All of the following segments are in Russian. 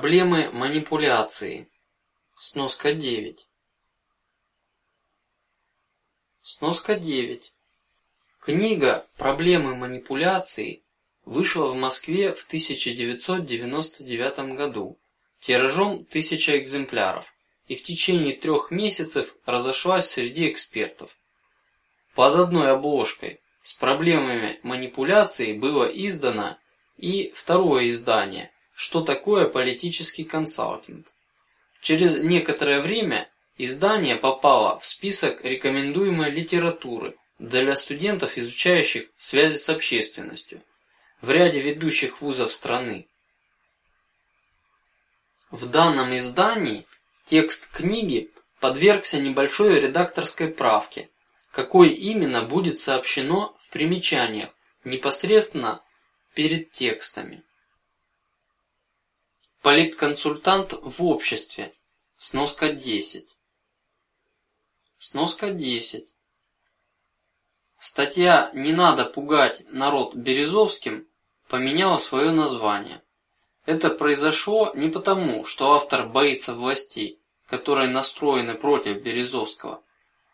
Проблемы манипуляции. Сноска 9. Сноска 9. Книга "Проблемы манипуляции" вышла в Москве в 1999 году тиражом тысяча экземпляров и в течение трех месяцев разошлась среди экспертов. Под одной обложкой с проблемами манипуляции было издано и второе издание что такое политический консалтинг. Через некоторое время издание попало в список рекомендуемой литературы для студентов, изучающих связи с общественностью в ряде ведущих вузов страны. В данном издании текст книги подвергся небольшой редакторской правке, какой именно будет сообщено в примечаниях непосредственно перед текстами. Политконсультант в обществе. Сноска 10. Сноска 10. Статья «Не надо пугать народ Березовским» поменяла свое название. Это произошло не потому, что автор боится властей, которые настроены против Березовского,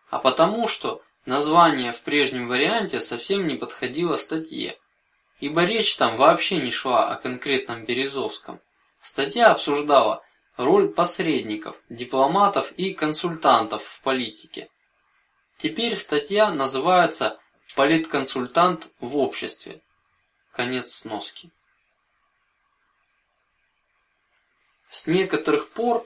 а потому, что название в прежнем варианте совсем не подходило статье, ибо речь там вообще не шла о конкретном Березовском. Статья обсуждала роль посредников, дипломатов и консультантов в политике. Теперь статья называется "Политконсультант в обществе". Конец сноски. С некоторых пор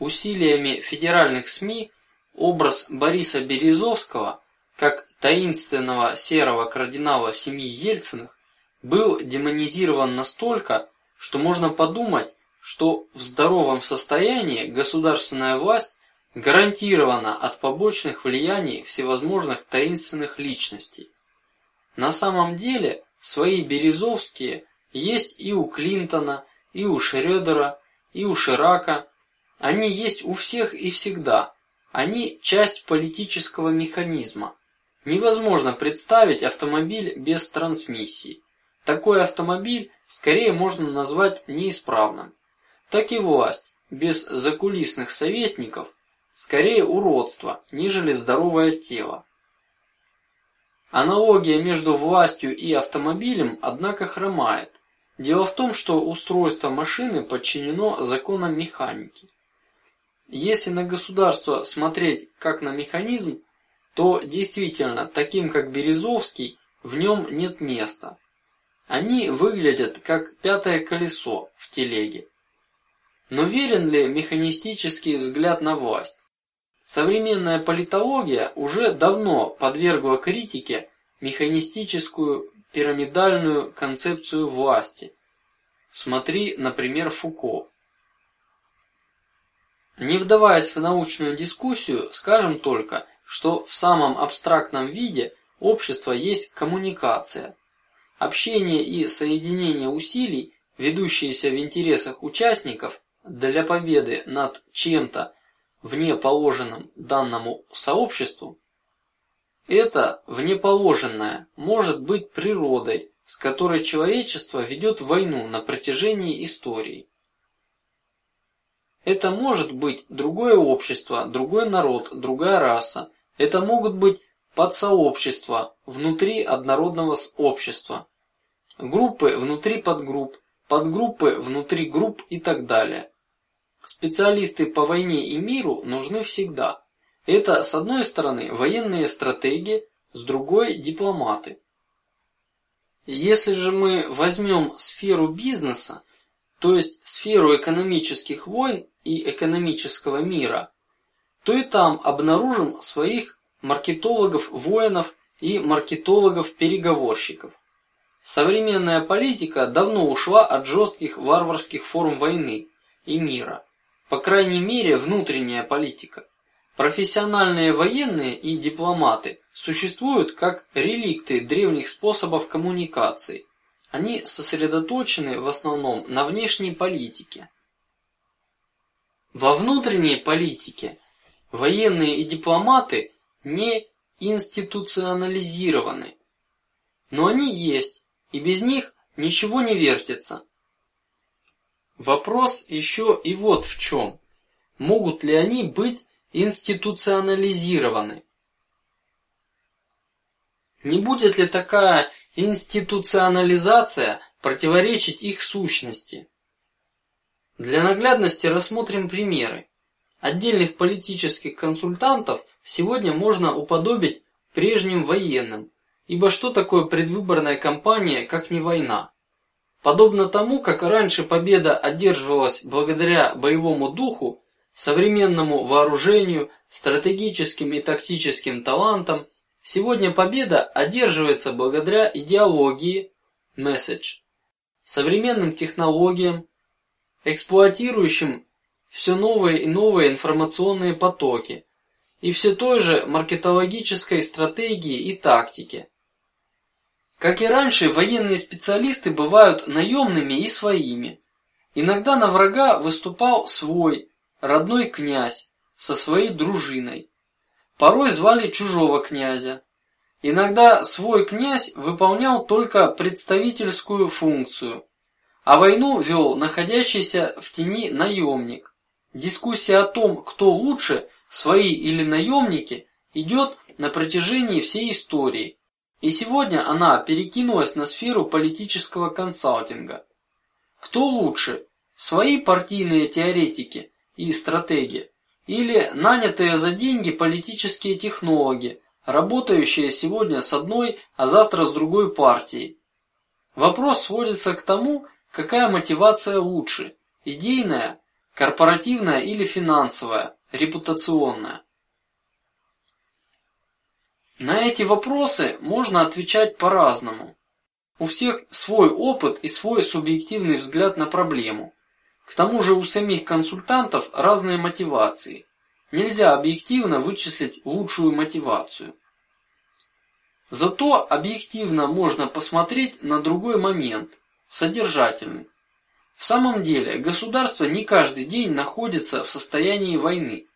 усилиями федеральных СМИ образ Бориса Березовского как таинственного серого кардинала семьи Ельциных был демонизирован настолько, что можно подумать, что в здоровом состоянии государственная власть гарантирована от побочных влияний всевозможных таинственных личностей. На самом деле свои Березовские есть и у Клинтона, и у Шредера, и у Ширака. Они есть у всех и всегда. Они часть политического механизма. Невозможно представить автомобиль без трансмиссии. Такой автомобиль скорее можно назвать неисправным так и власть без закулисных советников скорее уродство, нежели здоровое тело. Аналогия между властью и автомобилем, однако, хромает. Дело в том, что устройство машины подчинено законам механики. Если на государство смотреть как на механизм, то действительно таким, как Березовский, в нем нет места. Они выглядят как пятое колесо в телеге. Но верен ли механистический взгляд на власть? Современная политология уже давно подвергла критике механистическую пирамидальную концепцию власти. Смотри, например, Фуко. Не вдаваясь в научную дискуссию, скажем только, что в самом абстрактном виде общество есть коммуникация, общение и соединение усилий, ведущиеся в интересах участников для победы над чем-то вне положенным данному сообществу, это внеположенное может быть природой, с которой человечество ведет войну на протяжении истории. Это может быть другое общество, другой народ, другая раса. Это могут быть подсообщества внутри однородного общества, группы внутри подгрупп, подгруппы внутри групп и так далее. Специалисты по войне и миру нужны всегда. Это с одной стороны военные стратеги, с другой дипломаты. Если же мы возьмем сферу бизнеса, то есть сферу экономических войн и экономического мира, то и там обнаружим своих маркетологов воинов и маркетологов переговорщиков. Современная политика давно ушла от жестких варварских форм войны и мира, по крайней мере внутренняя политика. Профессиональные военные и дипломаты существуют как реликты древних способов коммуникации. Они сосредоточены в основном на внешней политике. Во внутренней политике военные и дипломаты не институционализированы, но они есть и без них ничего не вертится. Вопрос еще и вот в чем: могут ли они быть институционализированы? Не будет ли такая институционализация противоречить их сущности? Для наглядности рассмотрим примеры. Отдельных политических консультантов сегодня можно уподобить прежним военным, ибо что такое предвыборная кампания, как не война? Подобно тому, как раньше победа одерживалась благодаря боевому духу, современному вооружению, стратегическим и тактическим талантам, сегодня победа одерживается благодаря идеологии, message, современным технологиям, эксплуатирующим все новые и новые информационные потоки и все той же маркетологической стратегии и тактики. Как и раньше, военные специалисты бывают наемными и своими. Иногда на врага выступал свой родной князь со своей дружиной. Порой звали чужого князя. Иногда свой князь выполнял только представительскую функцию, а войну вел находящийся в тени наемник. Дискуссия о том, кто лучше, свои или наемники, идет на протяжении всей истории и сегодня она перекинулась на сферу политического консалтинга. Кто лучше, свои партийные теоретики и стратеги, или нанятые за деньги политические технологи, работающие сегодня с одной, а завтра с другой партией? Вопрос сводится к тому, какая мотивация лучше: идейная, корпоративная или финансовая, репутационная. На эти вопросы можно отвечать по-разному. У всех свой опыт и свой субъективный взгляд на проблему. К тому же у самих консультантов разные мотивации. Нельзя объективно вычислить лучшую мотивацию. Зато объективно можно посмотреть на другой момент, содержательный. В самом деле, государство не каждый день находится в состоянии войны.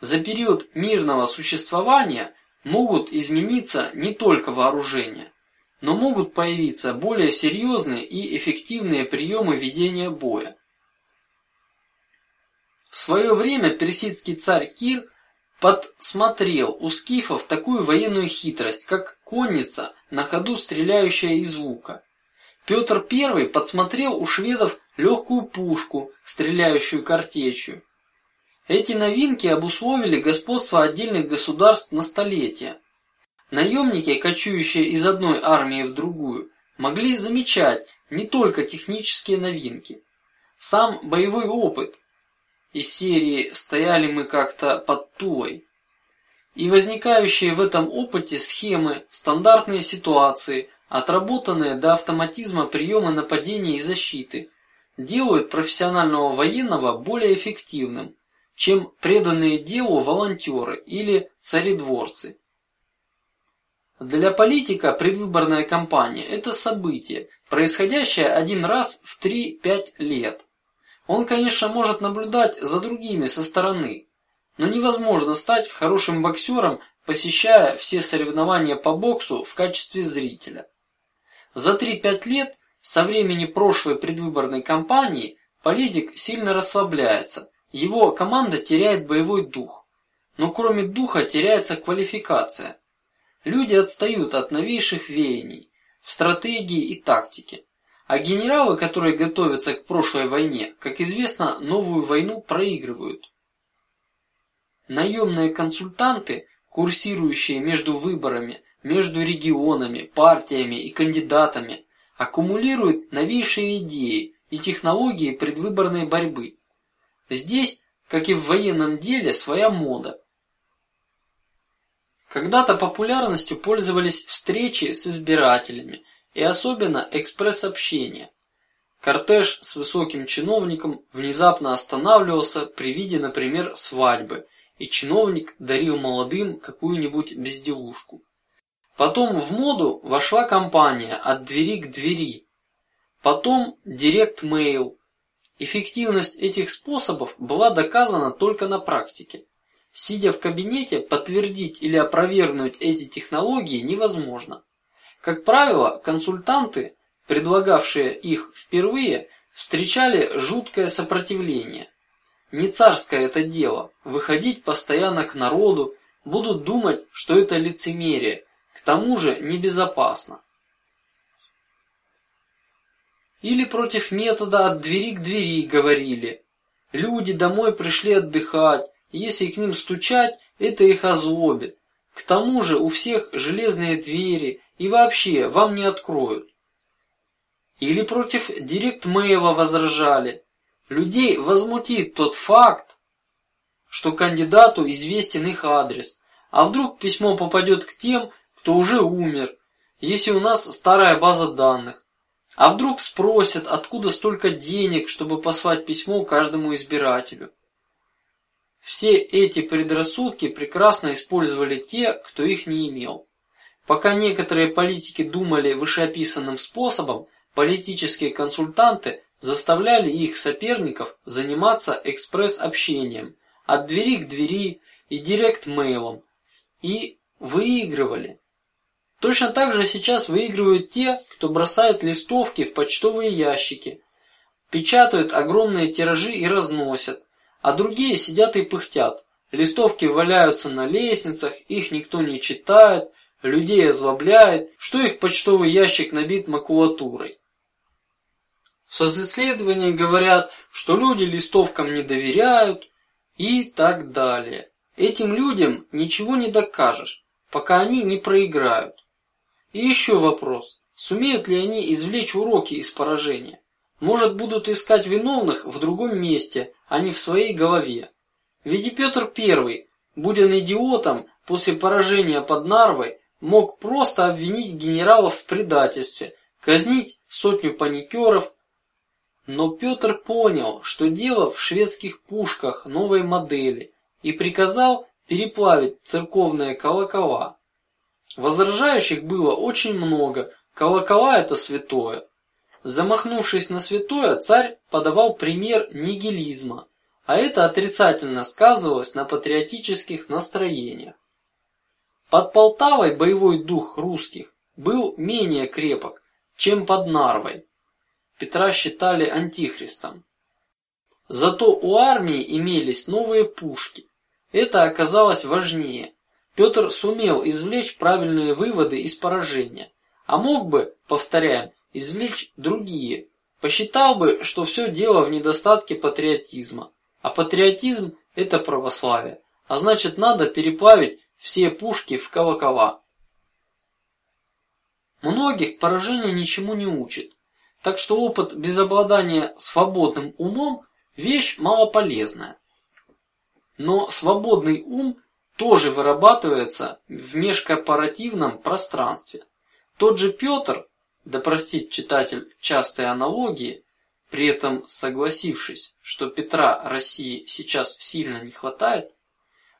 За период мирного существования могут измениться не только вооружения, но могут появиться более серьезные и эффективные приемы ведения боя. В свое время персидский царь Кир подсмотрел у скифов такую военную хитрость, как конница на ходу стреляющая из лука. Петр I подсмотрел у шведов легкую пушку, стреляющую картечью. Эти новинки обусловили господство отдельных государств на столетия. Наемники, кочующие из одной армии в другую, могли замечать не только технические новинки, сам боевой опыт. Из серии стояли мы как-то под Тулой и возникающие в этом опыте схемы, стандартные ситуации, отработанные до автоматизма приемы нападения и защиты, делают профессионального военного более эффективным чем преданные делу волонтеры или царедворцы. Для политика предвыборная кампания – это событие, происходящее один раз в 3-5 лет. Он, конечно, может наблюдать за другими со стороны, но невозможно стать хорошим боксером, посещая все соревнования по боксу в качестве зрителя. За 3-5 лет со времени прошлой предвыборной кампании политик сильно расслабляется его команда теряет боевой дух, но кроме духа теряется квалификация. Люди отстают от новейших веяний в стратегии и тактике, а генералы, которые готовятся к прошлой войне, как известно, новую войну проигрывают. Наемные консультанты, курсирующие между выборами, между регионами, партиями и кандидатами, аккумулируют новейшие идеи и технологии предвыборной борьбы Здесь, как и в военном деле, своя мода. Когда-то популярностью пользовались встречи с избирателями и особенно экспресс-общение. Кортеж с высоким чиновником внезапно останавливался при виде, например, свадьбы, и чиновник дарил молодым какую-нибудь безделушку. Потом в моду вошла кампания от двери к двери. Потом директ-мейл, Эффективность этих способов была доказана только на практике. Сидя в кабинете, подтвердить или опровергнуть эти технологии невозможно. Как правило, консультанты, предлагавшие их впервые, встречали жуткое сопротивление. Не царское это дело выходить постоянно к народу, будут думать, что это лицемерие, к тому же небезопасно. Или против метода от двери к двери говорили. Люди домой пришли отдыхать, если к ним стучать, это их озлобит. К тому же у всех железные двери и вообще вам не откроют. Или против директмейла возражали. Людей возмутит тот факт, что кандидату известен их адрес, а вдруг письмо попадет к тем, кто уже умер, если у нас старая база данных. А вдруг спросят, откуда столько денег, чтобы послать письмо каждому избирателю. Все эти предрассудки прекрасно использовали те, кто их не имел. Пока некоторые политики думали вышеописанным способом, политические консультанты заставляли их соперников заниматься экспресс-общением от двери к двери и директ-мейлом и выигрывали. Точно так же сейчас выигрывают те, кто бросает листовки в почтовые ящики, печатают огромные тиражи и разносят, а другие сидят и пыхтят. Листовки валяются на лестницах, их никто не читает, людей озлобляет, что их почтовый ящик набит макулатурой. Социсследования говорят, что люди листовкам не доверяют и так далее. Этим людям ничего не докажешь, пока они не проиграют. И еще вопрос: сумеют ли они извлечь уроки из поражения? Может, будут искать виновных в другом месте, а не в своей голове. Ведь Петр I, будь он идиотом, после поражения под Нарвой мог просто обвинить генералов в предательстве, казнить сотню паникеров. Но Петр понял, что дело в шведских пушках новой модели и приказал переплавить церковные колокола. Возражающих было очень много. Колокола это святое. Замахнувшись на святое, царь подавал пример нигилизма, а это отрицательно сказывалось на патриотических настроениях. Под Полтавой боевой дух русских был менее крепок, чем под Нарвой. Петра считали антихристом. Зато у армии имелись новые пушки. Это оказалось важнее. Петр сумел извлечь правильные выводы из поражения, а мог бы, повторяем, извлечь другие. Посчитал бы, что все дело в недостатке патриотизма, а патриотизм – это православие, а значит надо переплавить все пушки в колокола. Многих поражение ничему не учит, так что опыт без обладания свободным умом вещь малополезная. Но свободный ум тоже вырабатывается в межкорпоративном пространстве. Тот же Петр да простит читатель частые аналогии, при этом согласившись, что Петра России сейчас сильно не хватает,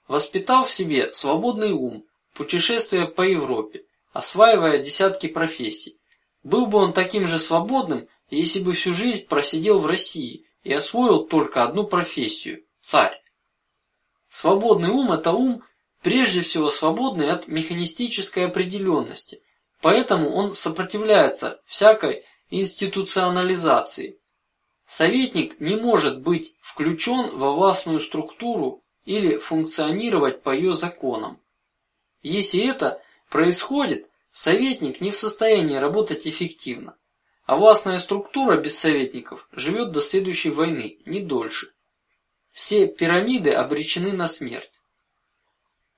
воспитал в себе свободный ум, путешествуя по Европе, осваивая десятки профессий. Был бы он таким же свободным, если бы всю жизнь просидел в России и освоил только одну профессию – царь. Свободный ум – это ум, прежде всего свободный от механистической определенности, Поэтому он сопротивляется всякой институционализации. Советник не может быть включен во властную структуру или функционировать по ее законам. Если это происходит, советник не в состоянии работать эффективно, а властная структура без советников живет до следующей войны, не дольше. Все пирамиды обречены на смерть.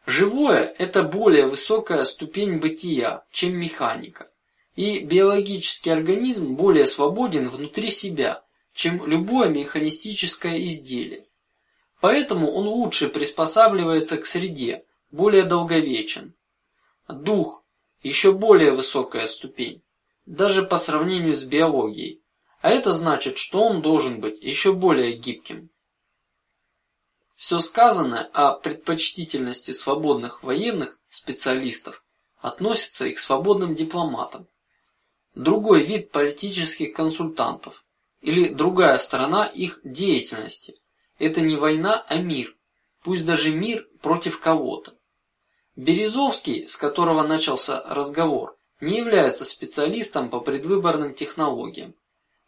Живое – это более высокая ступень бытия, чем механика, и биологический организм более свободен внутри себя, чем любое механистическое изделие. Поэтому он лучше приспосабливается к среде, более долговечен. Дух – еще более высокая ступень, даже по сравнению с биологией, а это значит, что он должен быть еще более гибким. Все сказанное о предпочтительности свободных военных специалистов относится и к свободным дипломатам. Другой вид политических консультантов или другая сторона их деятельности – это не война, а мир, пусть даже мир против кого-то. Березовский, с которого начался разговор, не является специалистом по предвыборным технологиям,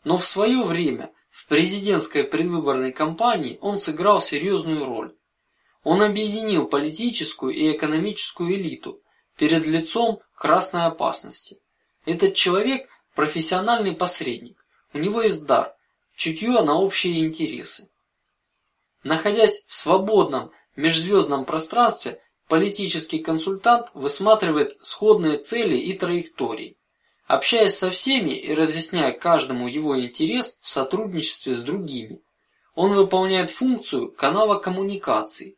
но в свое время В президентской предвыборной кампании он сыграл серьезную роль. Он объединил политическую и экономическую элиту перед лицом красной опасности. Этот человек профессиональный посредник. У него есть дар, чутье на общие интересы. Находясь в свободном межзвездном пространстве, политический консультант высматривает сходные цели и траектории, общаясь со всеми и разъясняя каждому его интерес в сотрудничестве с другими. Он выполняет функцию канала коммуникаций,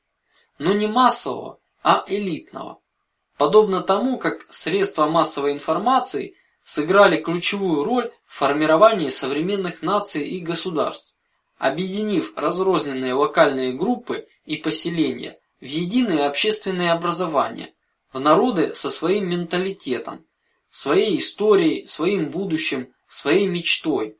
но не массового, а элитного, подобно тому, как средства массовой информации сыграли ключевую роль в формировании современных наций и государств, объединив разрозненные локальные группы и поселения в единое общественное образование, в народы со своим менталитетом, своей историей, своим будущим, своей мечтой.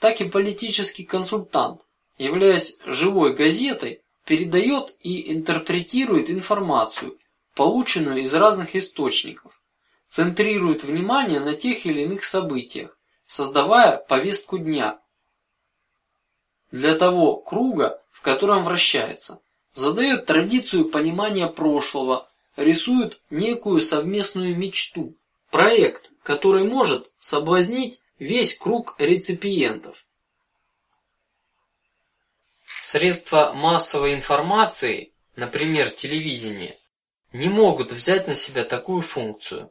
Так и политический консультант, являясь живой газетой, передает и интерпретирует информацию, полученную из разных источников, центрирует внимание на тех или иных событиях, создавая повестку дня для того круга, в котором вращается, задает традицию понимания прошлого, рисует некую совместную мечту, проект, который может соблазнить весь круг реципиентов. Средства массовой информации, например, телевидение, не могут взять на себя такую функцию.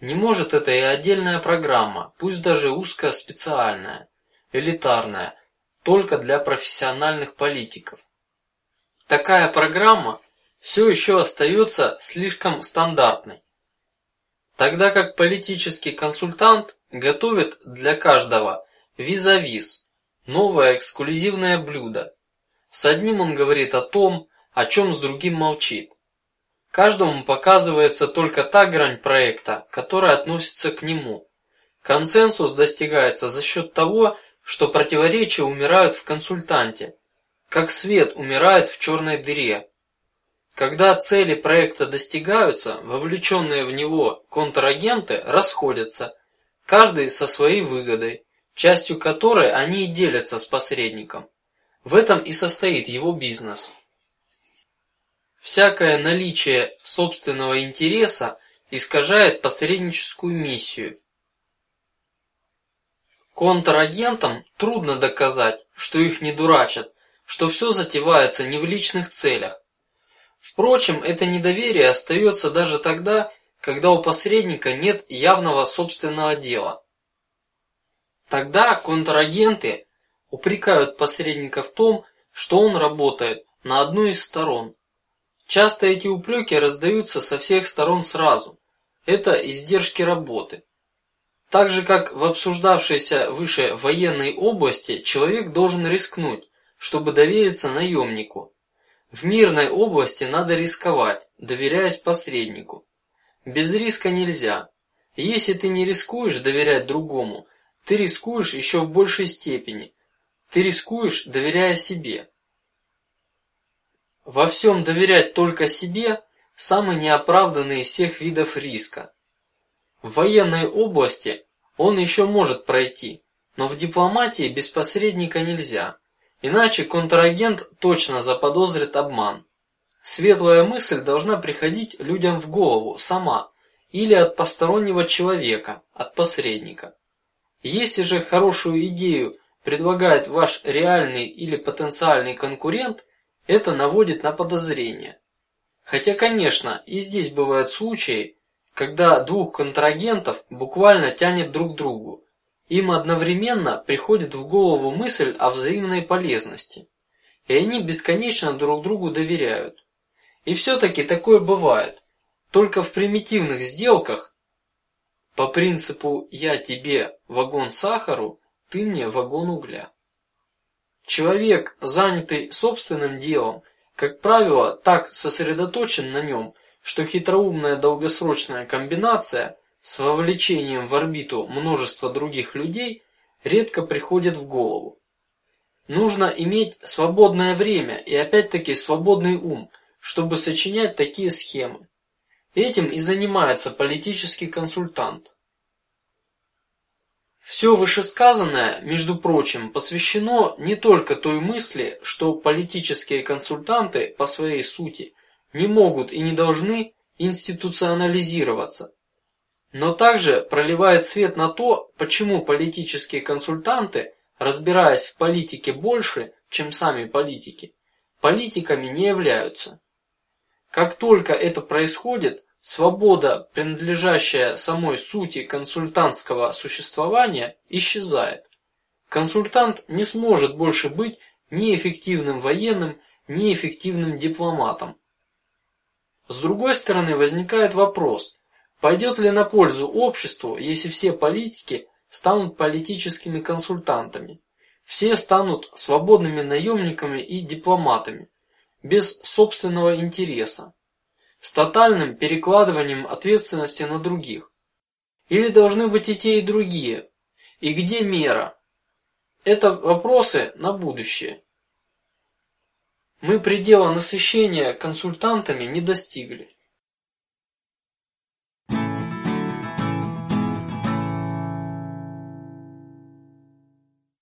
Не может это и отдельная программа, пусть даже узкоспециальная, элитарная, только для профессиональных политиков. Такая программа все еще остается слишком стандартной, тогда как политический консультант готовит для каждого визавиз новое эксклюзивное блюдо. С одним он говорит о том, о чем с другим молчит. Каждому показывается только та грань проекта, которая относится к нему. Консенсус достигается за счет того, что противоречия умирают в консультанте, как свет умирает в черной дыре. Когда цели проекта достигаются, вовлеченные в него контрагенты расходятся, каждый со своей выгодой, частью которой они и делятся с посредником. В этом и состоит его бизнес. Всякое наличие собственного интереса искажает посредническую миссию Контрагентам трудно доказать, что их не дурачат, что все затевается не в личных целях. Впрочем, это недоверие остается даже тогда, когда у посредника нет явного собственного дела. Тогда контрагенты упрекают посредника в том, что он работает на одну из сторон. Часто эти упреки раздаются со всех сторон сразу. Это издержки работы. Так же, как в обсуждавшейся выше военной области, человек должен рискнуть, чтобы довериться наемнику. В мирной области надо рисковать, доверяясь посреднику. Без риска нельзя. Если ты не рискуешь доверять другому, ты рискуешь еще в большей степени. Ты рискуешь, доверяя себе. Во всем доверять только себе – самый неоправданный из всех видов риска. В военной области он еще может пройти, но в дипломатии без посредника нельзя, иначе контрагент точно заподозрит обман. Светлая мысль должна приходить людям в голову сама или от постороннего человека, от посредника. Если же хорошую идею предлагает ваш реальный или потенциальный конкурент, это наводит на подозрение. Хотя, конечно, и здесь бывают случаи, когда двух контрагентов буквально тянет друг другу. Им одновременно приходит в голову мысль о взаимной полезности, и они бесконечно друг другу доверяют. И все-таки такое бывает, только в примитивных сделках. По принципу я тебе вагон сахару, ты мне вагон угля. Человек, занятый собственным делом, как правило, так сосредоточен на нем, что хитроумная долгосрочная комбинация с вовлечением в орбиту множества других людей редко приходит в голову. Нужно иметь свободное время и опять-таки свободный ум, чтобы сочинять такие схемы. Этим и занимается политический консультант. Все вышесказанное, между прочим, посвящено не только той мысли, что политические консультанты по своей сути не могут и не должны институционализироваться, но также проливает свет на то, почему политические консультанты, разбираясь в политике больше, чем сами политики, политиками не являются. Как только это происходит, Свобода, принадлежащая самой сути консультантского существования, исчезает. Консультант не сможет больше быть ни эффективным военным, ни эффективным дипломатом. С другой стороны, возникает вопрос: пойдет ли на пользу обществу, если все политики станут политическими консультантами, все станут свободными наемниками и дипломатами, без собственного интереса? с тотальным перекладыванием ответственности на других. Или должны быть и те, и другие? И где мера? Это вопросы на будущее. Мы предела насыщения консультантами не достигли.